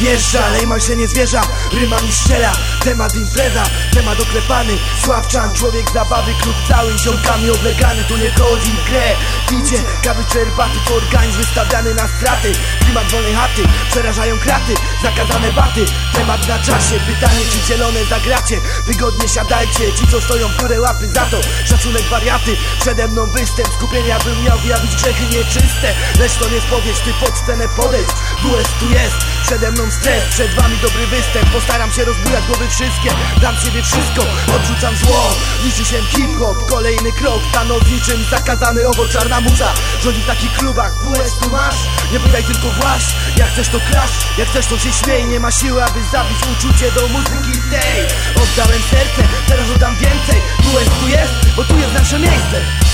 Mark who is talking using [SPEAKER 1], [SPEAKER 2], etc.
[SPEAKER 1] wjeżdża Lejman się nie zwierza, ryma mi strzela Temat impreza, temat oklepany Sławczan, człowiek zabawy, klub cały Ziomkami oblegany, tu nie chodzi w grę Picie, kawy czy herbaty, to organizm wystawiany na straty Klimat wolnej chaty, przerażają kraty Zakazane baty, temat na czasie Pytanie czy zielone zagracie Wygodnie siadajcie, ci co stoją górę łapy za to Szacunek wariaty, przede mną występ Skupienia bym miał wyjawić grzechy nieczyste Lecz to nie spowiedź, ty pod scenę podejść WS tu jest, przede mną stres. Przed wami dobry występ, postaram się rozbujać głowy wszystkie. Dam siebie wszystko, odrzucam zło. Liczy się hip-hop, kolejny krok Stanął niczym zakazany owoc czarna muza. Rządzi w takich klubach, WS tu masz? Nie pytaj tylko właś, jak chcesz to klasz Jak chcesz to się śmiej, nie ma siły aby zabić uczucie do muzyki tej. Oddałem serce, teraz oddam więcej. WS tu jest, bo tu jest nasze miejsce